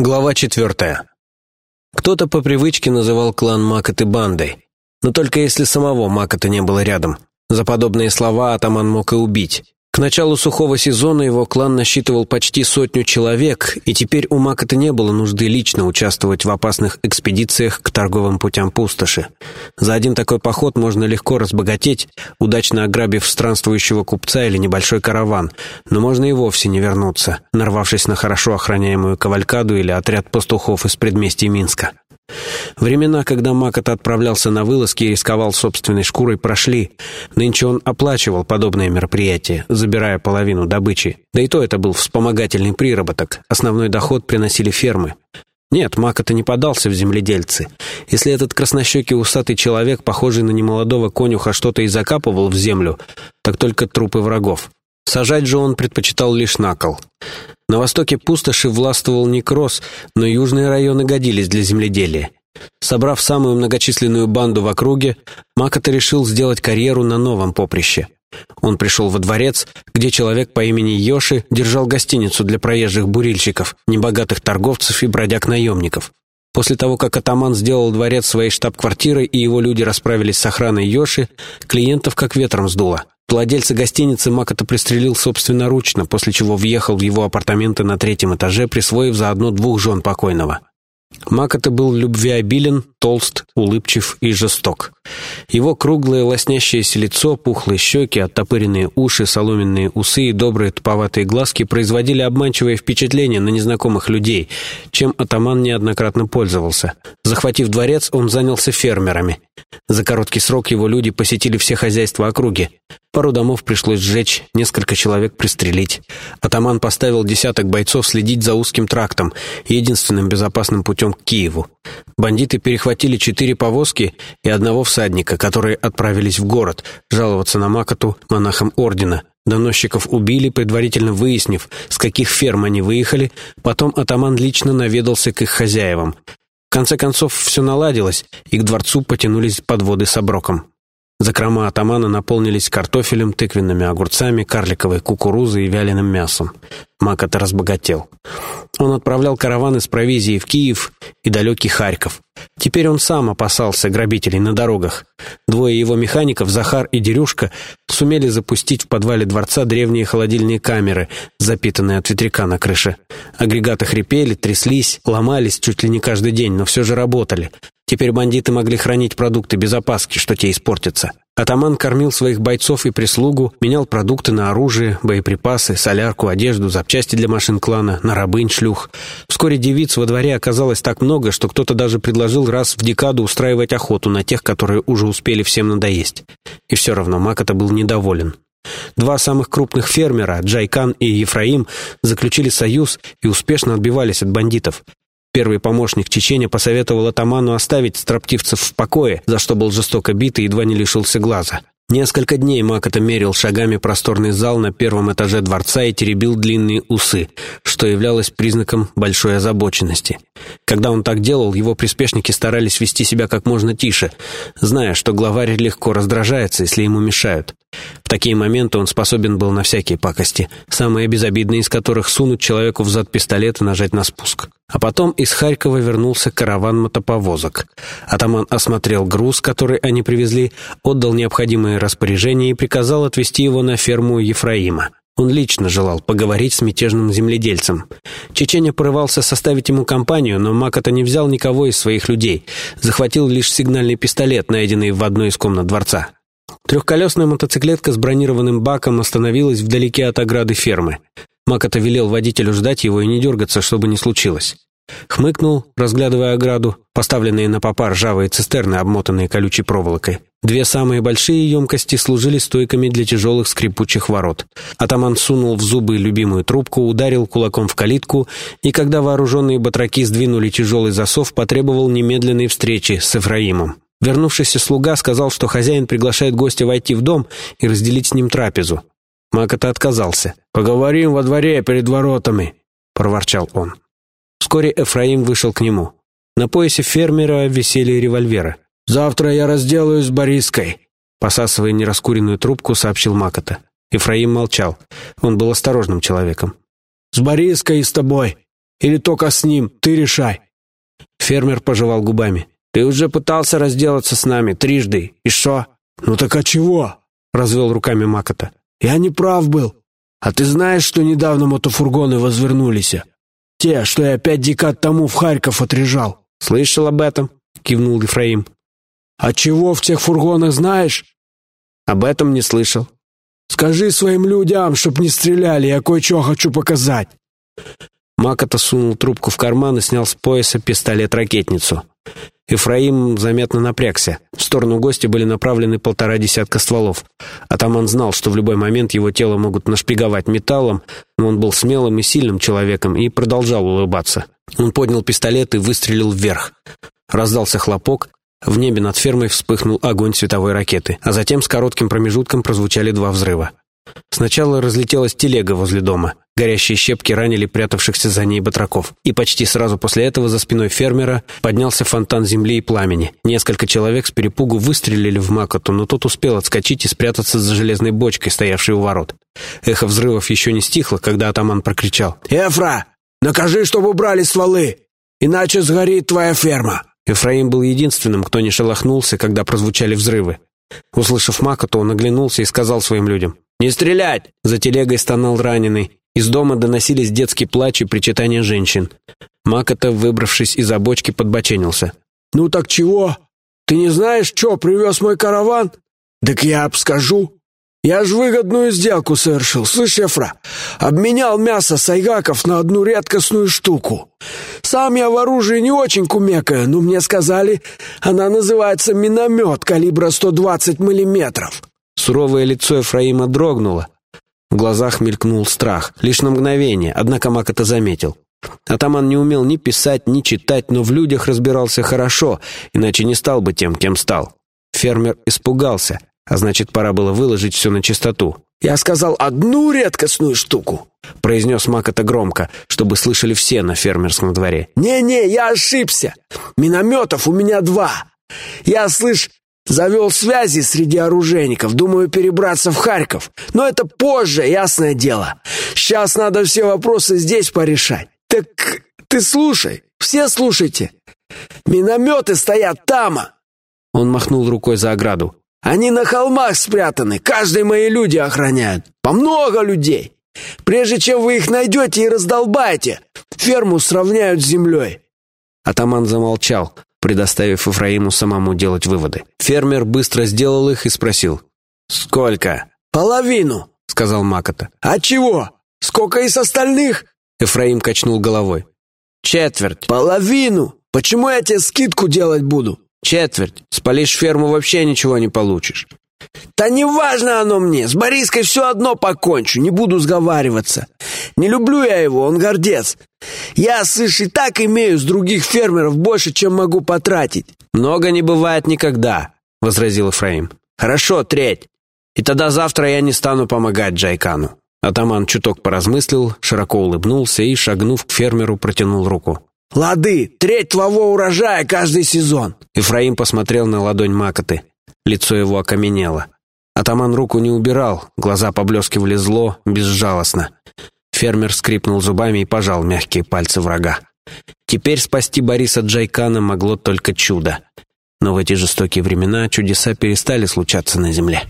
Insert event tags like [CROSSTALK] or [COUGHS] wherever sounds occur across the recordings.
Глава четвертая. Кто-то по привычке называл клан Макоты бандой, но только если самого Макота не было рядом. За подобные слова атаман мог и убить. К началу сухого сезона его клан насчитывал почти сотню человек, и теперь у Макота не было нужды лично участвовать в опасных экспедициях к торговым путям пустоши. За один такой поход можно легко разбогатеть, удачно ограбив странствующего купца или небольшой караван, но можно и вовсе не вернуться, нарвавшись на хорошо охраняемую кавалькаду или отряд пастухов из предместья Минска. Времена, когда Макот отправлялся на вылазки и рисковал собственной шкурой, прошли. Нынче он оплачивал подобные мероприятия, забирая половину добычи. Да и то это был вспомогательный приработок. Основной доход приносили фермы. Нет, Макота не подался в земледельцы. Если этот краснощекий усатый человек, похожий на немолодого конюха, что-то и закапывал в землю, так только трупы врагов. Сажать же он предпочитал лишь на кол. На востоке пустоши властвовал некроз, но южные районы годились для земледелия. Собрав самую многочисленную банду в округе, Макота решил сделать карьеру на новом поприще. Он пришел во дворец, где человек по имени Йоши держал гостиницу для проезжих бурильщиков, небогатых торговцев и бродяг-наемников. После того, как атаман сделал дворец своей штаб-квартирой и его люди расправились с охраной Йоши, клиентов как ветром сдуло. Владельца гостиницы Макота пристрелил собственноручно, после чего въехал в его апартаменты на третьем этаже, присвоив заодно двух жен покойного. Макота был любвеобилен, толст, улыбчив и жесток. Его круглое лоснящееся лицо, пухлые щеки, оттопыренные уши, соломенные усы и добрые туповатые глазки производили обманчивое впечатление на незнакомых людей, чем атаман неоднократно пользовался. Захватив дворец, он занялся фермерами. За короткий срок его люди посетили все хозяйства округи. Пару домов пришлось сжечь, несколько человек пристрелить. Атаман поставил десяток бойцов следить за узким трактом, единственным безопасным путем к Киеву. Бандиты перехватили четыре повозки и одного всадника, которые отправились в город, жаловаться на Макоту монахам ордена. Доносчиков убили, предварительно выяснив, с каких ферм они выехали, потом атаман лично наведался к их хозяевам. В конце концов, все наладилось, и к дворцу потянулись подводы с оброком. Закрома атамана наполнились картофелем, тыквенными огурцами, карликовой кукурузой и вяленым мясом. Макота разбогател. Он отправлял караваны с провизией в Киев и далекий Харьков. Теперь он сам опасался грабителей на дорогах. Двое его механиков, Захар и Дерюшка, сумели запустить в подвале дворца древние холодильные камеры, запитанные от ветряка на крыше. Агрегаты хрипели, тряслись, ломались чуть ли не каждый день, но все же работали. Теперь бандиты могли хранить продукты без опаски, что те испортятся. Атаман кормил своих бойцов и прислугу, менял продукты на оружие, боеприпасы, солярку, одежду, запчасти для машин клана, на рабынь, шлюх. Вскоре девиц во дворе оказалось так много, что кто-то даже предложил раз в декаду устраивать охоту на тех, которые уже успели всем надоесть. И все равно Макота был недоволен. Два самых крупных фермера, Джайкан и Ефраим, заключили союз и успешно отбивались от бандитов. Первый помощник Чеченя посоветовал атаману оставить строптивцев в покое, за что был жестоко бит и едва не лишился глаза. Несколько дней Макота мерил шагами просторный зал на первом этаже дворца и теребил длинные усы, что являлось признаком большой озабоченности. Когда он так делал, его приспешники старались вести себя как можно тише, зная, что главарь легко раздражается, если ему мешают. В такие моменты он способен был на всякие пакости, самые безобидные из которых сунуть человеку в зад пистолет и нажать на спуск. А потом из Харькова вернулся караван мотоповозок. Атаман осмотрел груз, который они привезли, отдал необходимые распоряжения и приказал отвезти его на ферму Ефраима. Он лично желал поговорить с мятежным земледельцем. Чеченя порывался составить ему компанию, но Макота не взял никого из своих людей. Захватил лишь сигнальный пистолет, найденный в одной из комнат дворца. Трехколесная мотоциклетка с бронированным баком остановилась вдалеке от ограды фермы. Макота велел водителю ждать его и не дергаться, чтобы не случилось. Хмыкнул, разглядывая ограду, поставленные на попар ржавые цистерны, обмотанные колючей проволокой. Две самые большие емкости служили стойками для тяжелых скрипучих ворот. Атаман сунул в зубы любимую трубку, ударил кулаком в калитку, и когда вооруженные батраки сдвинули тяжелый засов, потребовал немедленной встречи с Эфраимом. Вернувшийся слуга сказал, что хозяин приглашает гостя войти в дом и разделить с ним трапезу. Макота отказался. «Поговорим во дворе перед воротами», — проворчал он. Вскоре Эфраим вышел к нему. На поясе фермера висели револьверы. «Завтра я разделаюсь с Бориской», — посасывая нераскуренную трубку, сообщил Макота. Ефраим молчал. Он был осторожным человеком. «С Бориской и с тобой. Или только с ним? Ты решай». Фермер пожевал губами. «Ты уже пытался разделаться с нами трижды. И что?» «Ну так а чего?» — развел руками Макота. «Я не прав был. А ты знаешь, что недавно мотофургоны возвернулись? Те, что я пять декад тому в Харьков отрежал». «Слышал об этом?» — кивнул Ефраим. «А чего в тех фургонах знаешь?» «Об этом не слышал». «Скажи своим людям, чтоб не стреляли, я кое-что хочу показать». Макота сунул трубку в карман и снял с пояса пистолет-ракетницу. Ефраим заметно напрягся. В сторону гостя были направлены полтора десятка стволов. Атаман знал, что в любой момент его тело могут нашпиговать металлом, но он был смелым и сильным человеком и продолжал улыбаться. Он поднял пистолет и выстрелил вверх. Раздался хлопок, в небе над фермой вспыхнул огонь световой ракеты, а затем с коротким промежутком прозвучали два взрыва. Сначала разлетелась телега возле дома. Горящие щепки ранили прятавшихся за ней батраков. И почти сразу после этого за спиной фермера поднялся фонтан земли и пламени. Несколько человек с перепугу выстрелили в Макоту, но тот успел отскочить и спрятаться за железной бочкой, стоявшей у ворот. Эхо взрывов еще не стихло, когда атаман прокричал. «Эфра, накажи, чтобы убрали стволы, иначе сгорит твоя ферма!» Ефраим был единственным, кто не шелохнулся, когда прозвучали взрывы. Услышав Макоту, он оглянулся и сказал своим людям. «Не стрелять!» За телегой стонал раненый. Из дома доносились детский плач и причитания женщин. Макота, выбравшись из обочки, подбоченился. «Ну так чего? Ты не знаешь, что привез мой караван? Так я обскажу. Я ж выгодную сделку совершил, слышь, Ефра? Обменял мясо сайгаков на одну редкостную штуку. Сам я в оружии не очень кумекаю, но мне сказали, она называется миномет калибра 120 миллиметров. Суровое лицо Ефраима дрогнуло. В глазах мелькнул страх. Лишь на мгновение, однако Мак это заметил. Атаман не умел ни писать, ни читать, но в людях разбирался хорошо, иначе не стал бы тем, кем стал. Фермер испугался, а значит, пора было выложить все на чистоту. «Я сказал одну редкостную штуку», — произнес Мак это громко, чтобы слышали все на фермерском дворе. «Не-не, я ошибся. Минометов у меня два. Я, слышь, Завел связи среди оружейников, думаю перебраться в Харьков. Но это позже, ясное дело. Сейчас надо все вопросы здесь порешать. Так ты слушай, все слушайте. Минометы стоят там. Он махнул рукой за ограду. Они на холмах спрятаны, каждый мои люди охраняют. По много людей. Прежде чем вы их найдете и раздолбаете, ферму сравняют с землей. Атаман замолчал, предоставив Ефраиму самому делать выводы. Фермер быстро сделал их и спросил. «Сколько?» «Половину», — сказал Макота. «А чего? Сколько из остальных?» Ефраим качнул головой. «Четверть». «Половину? Почему я тебе скидку делать буду?» «Четверть. Спалишь ферму, вообще ничего не получишь». «Да не важно оно мне. С Бориской все одно покончу, не буду сговариваться. Не люблю я его, он гордец. Я, слышь, и так имею с других фермеров больше, чем могу потратить». «Много не бывает никогда», — возразил Ефраим. «Хорошо, треть. И тогда завтра я не стану помогать Джайкану». Атаман чуток поразмыслил, широко улыбнулся и, шагнув к фермеру, протянул руку. «Лады, треть твоего урожая каждый сезон!» Ефраим посмотрел на ладонь Макоты. Лицо его окаменело. Атаман руку не убирал, глаза поблескивали зло, безжалостно. Фермер скрипнул зубами и пожал мягкие пальцы врага. Теперь спасти Бориса Джайкана могло только чудо. Но в эти жестокие времена чудеса перестали случаться на земле.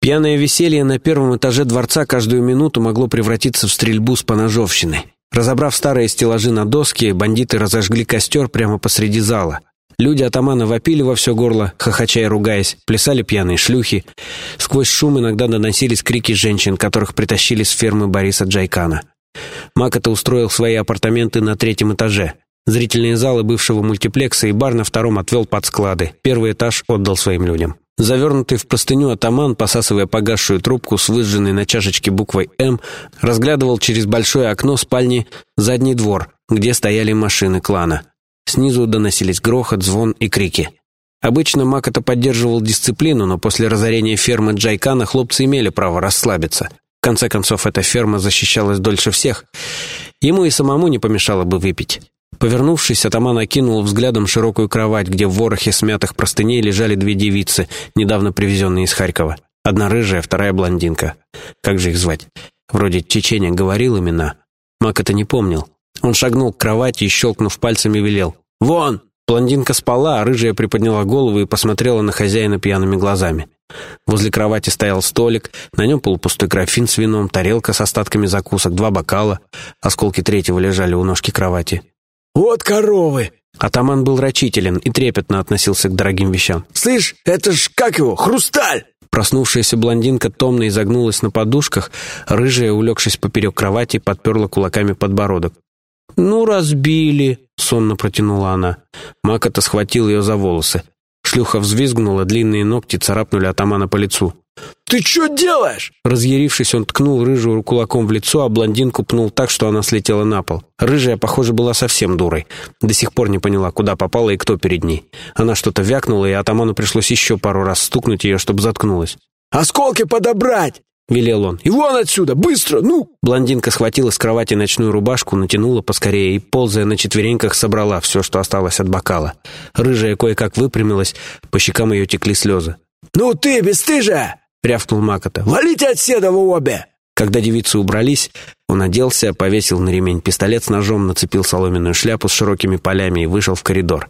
Пьяное веселье на первом этаже дворца каждую минуту могло превратиться в стрельбу с поножовщины. Разобрав старые стеллажи на доске, бандиты разожгли костер прямо посреди зала. Люди атамана вопили во все горло, хохоча и ругаясь, плясали пьяные шлюхи. Сквозь шум иногда доносились крики женщин, которых притащили с фермы Бориса Джайкана. Макота устроил свои апартаменты на третьем этаже. Зрительные залы бывшего мультиплекса и бар на втором отвел под склады. Первый этаж отдал своим людям. Завернутый в простыню атаман, посасывая погасшую трубку с выжженной на чашечке буквой «М», разглядывал через большое окно спальни задний двор, где стояли машины клана. Снизу доносились грохот, звон и крики. Обычно Макота поддерживал дисциплину, но после разорения фермы Джайкана хлопцы имели право расслабиться. В конце концов, эта ферма защищалась дольше всех. Ему и самому не помешало бы выпить. Повернувшись, атаман окинул взглядом широкую кровать, где в ворохе смятых простыней лежали две девицы, недавно привезенные из Харькова. Одна рыжая, вторая блондинка. Как же их звать? Вроде Чеченя говорил имена. Мак это не помнил. Он шагнул к кровати и, щелкнув пальцами, велел. «Вон!» Блондинка спала, а рыжая приподняла голову и посмотрела на хозяина пьяными глазами. Возле кровати стоял столик, на нем полупустой графин с вином, тарелка с остатками закусок, два бокала. Осколки третьего лежали у ножки кровати. «Вот коровы!» Атаман был рачителен и трепетно относился к дорогим вещам. «Слышь, это ж, как его, хрусталь!» Проснувшаяся блондинка томно изогнулась на подушках, рыжая, улегшись поперек кровати, подперла кулаками подбородок. «Ну, разбили», — сонно протянула она. Макота схватил ее за волосы. Шлюха взвизгнула, длинные ногти царапнули атамана по лицу. «Ты что делаешь?» Разъярившись, он ткнул рыжую кулаком в лицо, а блондинку пнул так, что она слетела на пол. Рыжая, похоже, была совсем дурой. До сих пор не поняла, куда попала и кто перед ней. Она что-то вякнула, и атаману пришлось еще пару раз стукнуть ее, чтобы заткнулась. «Осколки подобрать!» — велел он. «И вон отсюда, быстро, ну!» Блондинка схватила с кровати ночную рубашку, натянула поскорее и, ползая на четвереньках, собрала все, что осталось от бокала. Рыжая кое-как выпрямилась, по щекам ее текли слезы. «Ну ты, бесстыжая!» — рявкнул Макота. «Валите отседа вы обе!» Когда девицы убрались, он оделся, повесил на ремень пистолет с ножом, нацепил соломенную шляпу с широкими полями и вышел в коридор.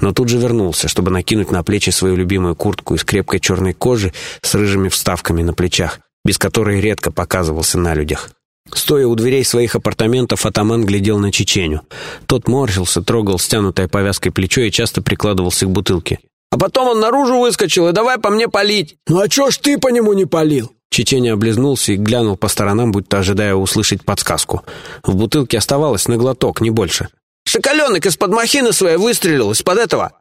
Но тут же вернулся, чтобы накинуть на плечи свою любимую куртку из крепкой черной кожи с рыжими вставками на плечах, без которой редко показывался на людях. Стоя у дверей своих апартаментов, атаман глядел на Чеченю. Тот морщился, трогал стянутое повязкой плечо и часто прикладывался к бутылке. А потом он наружу выскочил и давай по мне палить. Ну а чё ж ты по нему не полил? Чеченя облизнулся и глянул по сторонам, будто ожидая услышать подсказку. В бутылке оставалось на глоток, не больше. «Шоколенок из-под махины своей выстрелил, из-под этого».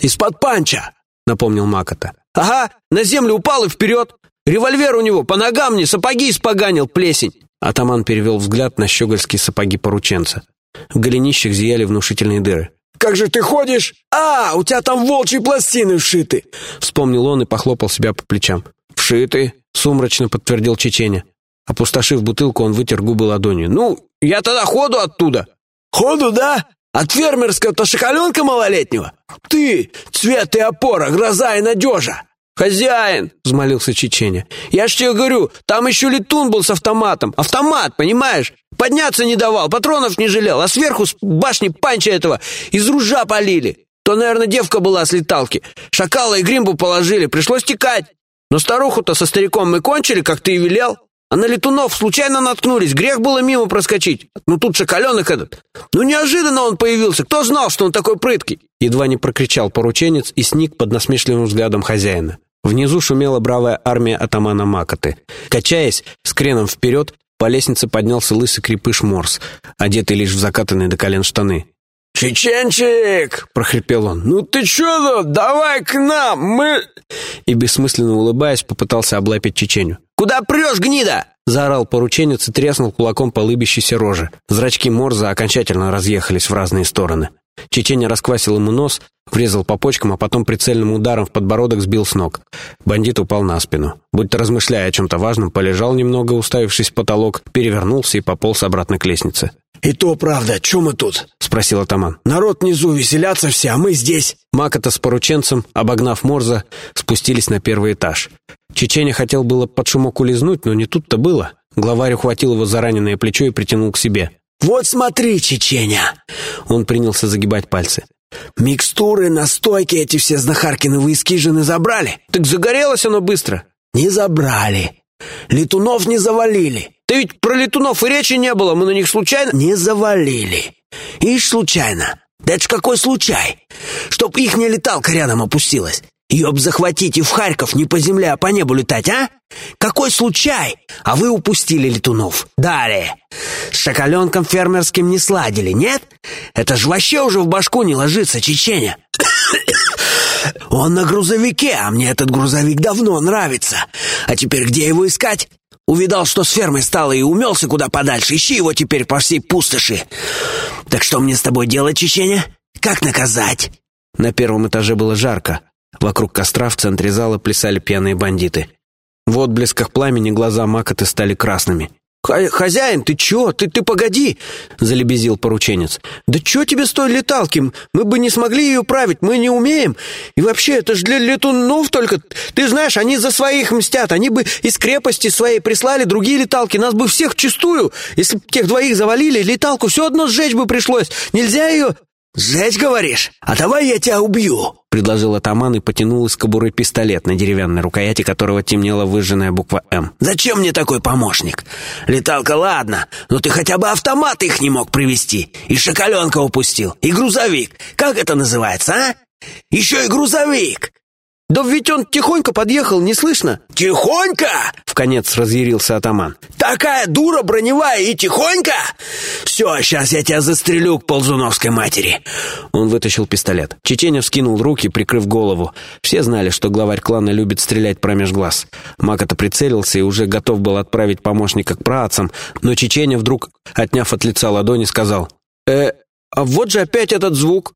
«Из-под панча», — напомнил Макота. «Ага, на землю упал и вперед. Револьвер у него, по ногам мне, сапоги испоганил, плесень». Атаман перевел взгляд на щегольские сапоги порученца. В голенищах зияли внушительные дыры. Как же ты ходишь? А, у тебя там волчьи пластины вшиты!» Вспомнил он и похлопал себя по плечам. «Вшиты?» — сумрачно подтвердил Чеченя. Опустошив бутылку, он вытер губы ладонью. «Ну, я тогда ходу оттуда!» «Ходу, да? От фермерского-то шоколенка малолетнего? Ты, цвет и опора, гроза и надежа!» «Хозяин!» — взмолился Чеченя. «Я ж тебе говорю, там еще летун был с автоматом. Автомат, понимаешь? Подняться не давал, патронов не жалел, а сверху с башни панча этого из ружа полили. То, наверное, девка была с леталки. Шакала и гримбу положили, пришлось текать. Но старуху-то со стариком мы кончили, как ты и велел. А на летунов случайно наткнулись, грех было мимо проскочить. Ну тут шоколенок этот. Ну неожиданно он появился, кто знал, что он такой прыткий?» Едва не прокричал порученец и сник под насмешливым взглядом хозяина. Внизу шумела бравая армия атамана Макоты. Качаясь, с креном вперед, по лестнице поднялся лысый крепыш Морс, одетый лишь в закатанные до колен штаны. «Чеченчик!» — прохрипел он. «Ну ты чё тут? Давай к нам! Мы...» И, бессмысленно улыбаясь, попытался облапить Чеченю. «Куда прешь, гнида?» — заорал порученец и треснул кулаком по лыбящейся роже. Зрачки Морза окончательно разъехались в разные стороны. Чеченя расквасил ему нос, врезал по почкам, а потом прицельным ударом в подбородок сбил с ног. Бандит упал на спину. Будто размышляя о чем-то важном, полежал немного, уставившись в потолок, перевернулся и пополз обратно к лестнице. «И то правда, что мы тут?» — спросил атаман. «Народ внизу веселятся все, а мы здесь». Макота с порученцем, обогнав Морза, спустились на первый этаж. Чеченя хотел было под шумок улизнуть, но не тут-то было. Главарь ухватил его за раненое плечо и притянул к себе. «Вот смотри, Чеченя!» Он принялся загибать пальцы. «Микстуры, настойки эти все знахаркины эскижины забрали?» «Так загорелось оно быстро!» «Не забрали. Летунов не завалили». «Да ведь про летунов и речи не было, мы на них случайно...» «Не завалили. Ишь, случайно. Да это ж какой случай! Чтоб ихняя леталка рядом опустилась. Ее б захватить и в Харьков не по земле, а по небу летать, а? Какой случай? А вы упустили летунов. Далее. С шоколенком фермерским не сладили, нет? Это ж вообще уже в башку не ложится, Чеченя. [COUGHS] Он на грузовике, а мне этот грузовик давно нравится. А теперь где его искать? Увидал, что с фермой стало и умелся куда подальше. Ищи его теперь по всей пустоши. Так что мне с тобой делать, Чеченя? Как наказать? На первом этаже было жарко. Вокруг костра в центре зала плясали пьяные бандиты. В отблесках пламени глаза Макоты стали красными. «Хозяин, ты чё? Ты, ты погоди!» — залебезил порученец. «Да чё тебе с той леталки? Мы бы не смогли ее править, мы не умеем. И вообще, это ж для летунов только. Ты знаешь, они за своих мстят. Они бы из крепости своей прислали другие леталки. Нас бы всех чистую. Если бы тех двоих завалили, леталку все одно сжечь бы пришлось. Нельзя ее «Сжечь, говоришь? А давай я тебя убью!» — предложил атаман и потянул из кобуры пистолет, на деревянной рукояти которого темнела выжженная буква «М». «Зачем мне такой помощник? Леталка, ладно, но ты хотя бы автомат их не мог привезти. И шоколенка упустил, и грузовик. Как это называется, а? Еще и грузовик!» «Да ведь он тихонько подъехал, не слышно!» «Тихонько!» — вконец разъярился атаман. «Такая дура броневая и тихонько! Все, сейчас я тебя застрелю к ползуновской матери!» Он вытащил пистолет. Чеченев скинул руки, прикрыв голову. Все знали, что главарь клана любит стрелять промеж глаз. Макота прицелился и уже готов был отправить помощника к праотцам, но Чеченев вдруг, отняв от лица ладони, сказал, «Э, а вот же опять этот звук!»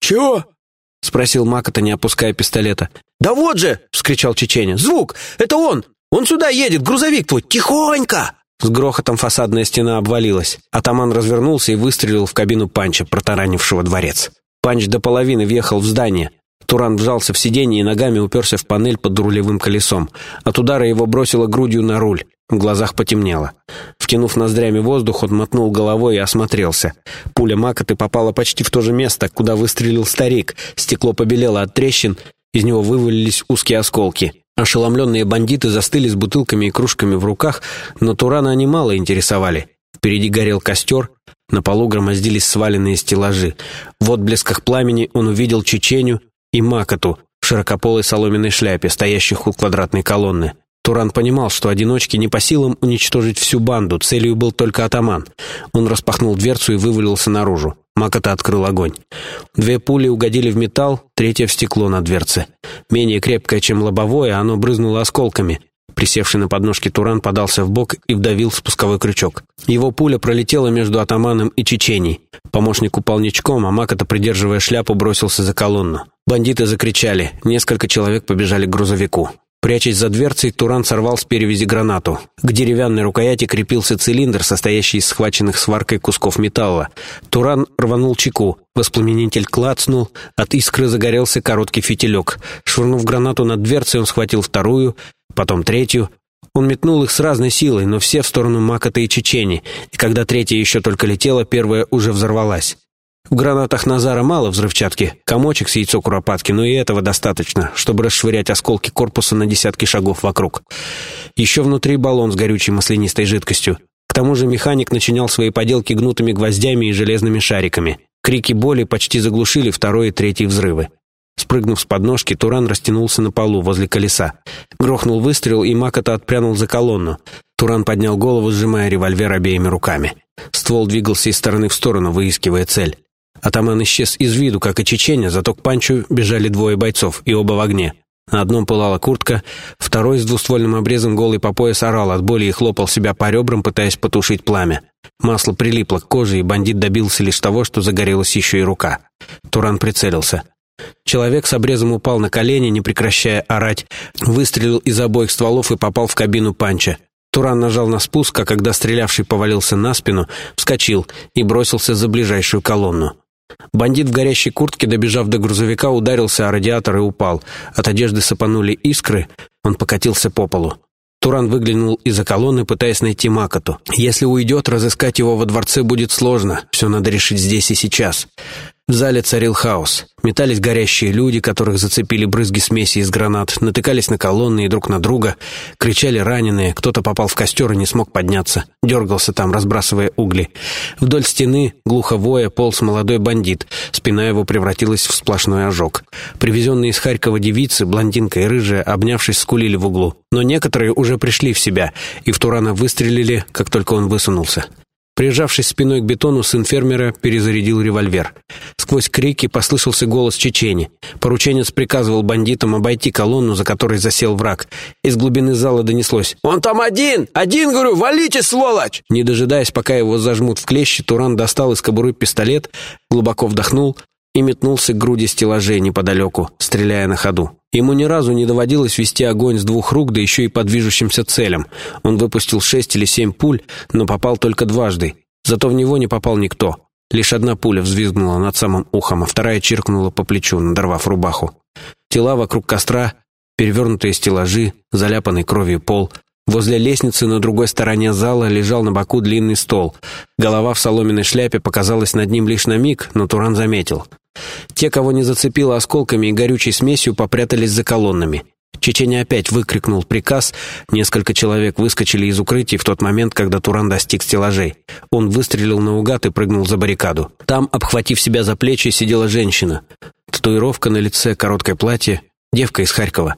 «Чего?» — спросил Макота, не опуская пистолета. «Да вот же!» — вскричал Чеченя. «Звук! Это он! Он сюда едет, грузовик твой! Тихонько!» С грохотом фасадная стена обвалилась. Атаман развернулся и выстрелил в кабину Панча, протаранившего дворец. Панч до половины въехал в здание. Туран вжался в сиденье и ногами уперся в панель под рулевым колесом. От удара его бросило грудью на руль. В глазах потемнело. Втянув ноздрями воздух, он мотнул головой и осмотрелся. Пуля Макоты попала почти в то же место, куда выстрелил старик. Стекло побелело от трещин, из него вывалились узкие осколки. Ошеломленные бандиты застыли с бутылками и кружками в руках, но Турана они мало интересовали. Впереди горел костер, на полу громоздились сваленные стеллажи. В отблесках пламени он увидел Чеченю и Макоту в широкополой соломенной шляпе, стоящих у квадратной колонны. Туран понимал, что одиночке не по силам уничтожить всю банду, целью был только атаман. Он распахнул дверцу и вывалился наружу. Макота открыл огонь. Две пули угодили в металл, третья в стекло на дверце. Менее крепкое, чем лобовое, оно брызнуло осколками. Присевший на подножке Туран подался в бок и вдавил спусковой крючок. Его пуля пролетела между атаманом и Чеченей. Помощник упал ничком, а Макота, придерживая шляпу, бросился за колонну. Бандиты закричали. Несколько человек побежали к грузовику. Прячась за дверцей, Туран сорвал с перевязи гранату. К деревянной рукояти крепился цилиндр, состоящий из схваченных сваркой кусков металла. Туран рванул чеку. Воспламенитель клацнул, от искры загорелся короткий фитилек. Швырнув гранату над дверцей, он схватил вторую, потом третью. Он метнул их с разной силой, но все в сторону Макота и Чечени, и когда третья еще только летела, первая уже взорвалась. В гранатах Назара мало взрывчатки, комочек с яйцо куропатки, но и этого достаточно, чтобы расшвырять осколки корпуса на десятки шагов вокруг. Еще внутри баллон с горючей маслянистой жидкостью. К тому же механик начинял свои поделки гнутыми гвоздями и железными шариками. Крики боли почти заглушили второй и третий взрывы. Спрыгнув с подножки, Туран растянулся на полу возле колеса. Грохнул выстрел, и Макота отпрянул за колонну. Туран поднял голову, сжимая револьвер обеими руками. Ствол двигался из стороны в сторону, выискивая цель. Атаман исчез из виду, как и чеченя, зато к Панчу бежали двое бойцов, и оба в огне. На одном пылала куртка, второй с двуствольным обрезом голый по пояс орал от боли и хлопал себя по ребрам, пытаясь потушить пламя. Масло прилипло к коже, и бандит добился лишь того, что загорелась еще и рука. Туран прицелился. Человек с обрезом упал на колени, не прекращая орать, выстрелил из обоих стволов и попал в кабину Панча. Туран нажал на спуск, а когда стрелявший повалился на спину, вскочил и бросился за ближайшую колонну. Бандит в горящей куртке, добежав до грузовика, ударился о радиатор и упал. От одежды сыпанули искры, он покатился по полу. Туран выглянул из-за колонны, пытаясь найти Макоту. Если уйдет, разыскать его во дворце будет сложно. Все надо решить здесь и сейчас. В зале царил хаос. Метались горящие люди, которых зацепили брызги смеси из гранат, натыкались на колонны и друг на друга, кричали раненые, кто-то попал в костер и не смог подняться, дергался там, разбрасывая угли. Вдоль стены, глухо воя, полз молодой бандит, спина его превратилась в сплошной ожог. Привезенные из Харькова девицы, блондинка и рыжая, обнявшись, скулили в углу. Но некоторые уже пришли в себя, и в Турана выстрелили, как только он высунулся. Прижавшись спиной к бетону, сын фермера перезарядил револьвер. Сквозь крики послышался голос Чечени. Порученец приказывал бандитам обойти колонну, за которой засел враг. Из глубины зала донеслось. «Он там один! Один, говорю, валите, сволочь!» Не дожидаясь, пока его зажмут в клещи, Туран достал из кобуры пистолет, глубоко вдохнул и метнулся к груди стеллажей неподалеку, стреляя на ходу. Ему ни разу не доводилось вести огонь с двух рук, да еще и по движущимся целям. Он выпустил шесть или семь пуль, но попал только дважды. Зато в него не попал никто. Лишь одна пуля взвизгнула над самым ухом, а вторая чиркнула по плечу, надорвав рубаху. Тела вокруг костра, перевернутые стеллажи, заляпанный кровью пол. Возле лестницы на другой стороне зала лежал на боку длинный стол. Голова в соломенной шляпе показалась над ним лишь на миг, но Туран заметил. Те, кого не зацепило осколками и горючей смесью, попрятались за колоннами. Чеченя опять выкрикнул приказ. Несколько человек выскочили из укрытий в тот момент, когда Туран достиг стеллажей. Он выстрелил наугад и прыгнул за баррикаду. Там, обхватив себя за плечи, сидела женщина. Татуировка на лице, короткое платье. Девка из Харькова.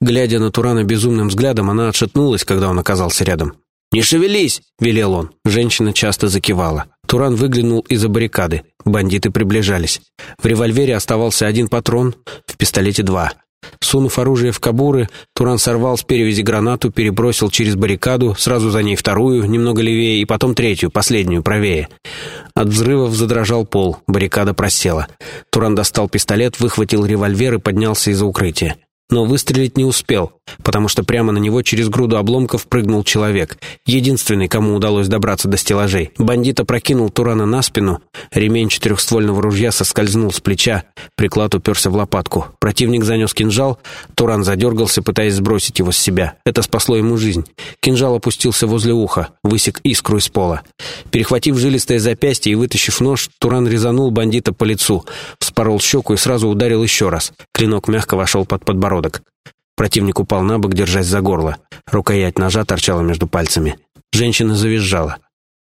Глядя на Турана безумным взглядом, она отшатнулась, когда он оказался рядом. «Не шевелись!» — велел он. Женщина часто закивала. Туран выглянул из-за баррикады. Бандиты приближались. В револьвере оставался один патрон, в пистолете два. Сунув оружие в кобуры, Туран сорвал с перевязи гранату, перебросил через баррикаду, сразу за ней вторую, немного левее, и потом третью, последнюю, правее. От взрывов задрожал пол, баррикада просела. Туран достал пистолет, выхватил револьвер и поднялся из-за укрытия но выстрелить не успел, потому что прямо на него через груду обломков прыгнул человек, единственный, кому удалось добраться до стеллажей. Бандит опрокинул Турана на спину, ремень четырехствольного ружья соскользнул с плеча, приклад уперся в лопатку. Противник занес кинжал, Туран задергался, пытаясь сбросить его с себя. Это спасло ему жизнь. Кинжал опустился возле уха, высек искру из пола. Перехватив жилистое запястье и вытащив нож, Туран резанул бандита по лицу, вспорол щеку и сразу ударил еще раз. Клинок мягко вошел под подбородок. Противник упал на бок, держась за горло. Рукоять ножа торчала между пальцами. Женщина завизжала.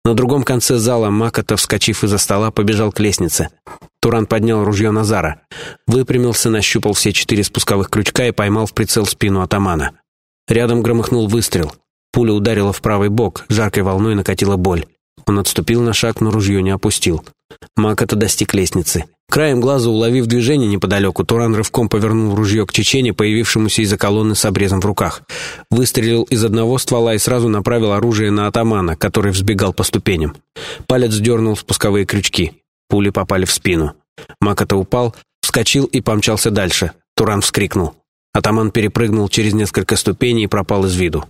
На другом конце зала Макота, вскочив из-за стола, побежал к лестнице. Туран поднял ружье Назара. Выпрямился, нащупал все четыре спусковых крючка и поймал в прицел спину атамана. Рядом громыхнул выстрел. Пуля ударила в правый бок, жаркой волной накатила боль. Он отступил на шаг, но ружье не опустил. Макота достиг лестницы. Краем глаза уловив движение неподалеку, Туран рывком повернул ружье к Чечене, появившемуся из-за колонны с обрезом в руках. Выстрелил из одного ствола и сразу направил оружие на атамана, который взбегал по ступеням. Палец дернул спусковые крючки. Пули попали в спину. Макота упал, вскочил и помчался дальше. Туран вскрикнул. Атаман перепрыгнул через несколько ступеней и пропал из виду.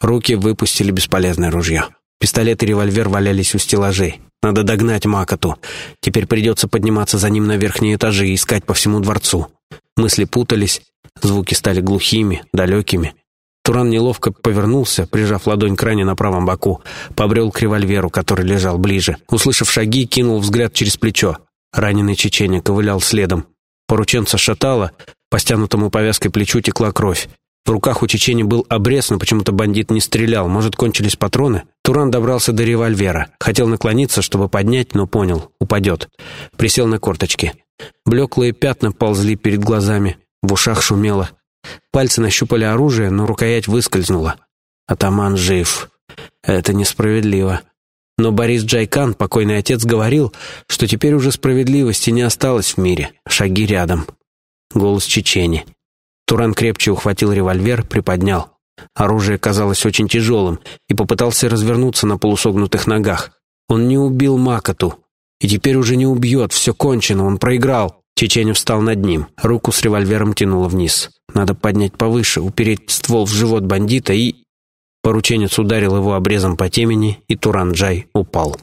Руки выпустили бесполезное ружье. Пистолет и револьвер валялись у стеллажей. Надо догнать Макоту. Теперь придется подниматься за ним на верхние этажи и искать по всему дворцу. Мысли путались, звуки стали глухими, далекими. Туран неловко повернулся, прижав ладонь к ране на правом боку, побрел к револьверу, который лежал ближе. Услышав шаги, кинул взгляд через плечо. Раненый чеченец ковылял следом. Порученца шатало, по стянутому повязкой плечу текла кровь. В руках у Чечени был обрез, но почему-то бандит не стрелял. Может, кончились патроны? Туран добрался до револьвера. Хотел наклониться, чтобы поднять, но понял. Упадет. Присел на корточки. Блеклые пятна ползли перед глазами. В ушах шумело. Пальцы нащупали оружие, но рукоять выскользнула. Атаман жив. Это несправедливо. Но Борис Джайкан, покойный отец, говорил, что теперь уже справедливости не осталось в мире. Шаги рядом. Голос Чечени. Туран крепче ухватил револьвер, приподнял. Оружие казалось очень тяжелым и попытался развернуться на полусогнутых ногах. Он не убил Макоту. И теперь уже не убьет, все кончено, он проиграл. Чеченев встал над ним, руку с револьвером тянуло вниз. Надо поднять повыше, упереть ствол в живот бандита и... Порученец ударил его обрезом по темени, и Туран-Джай упал.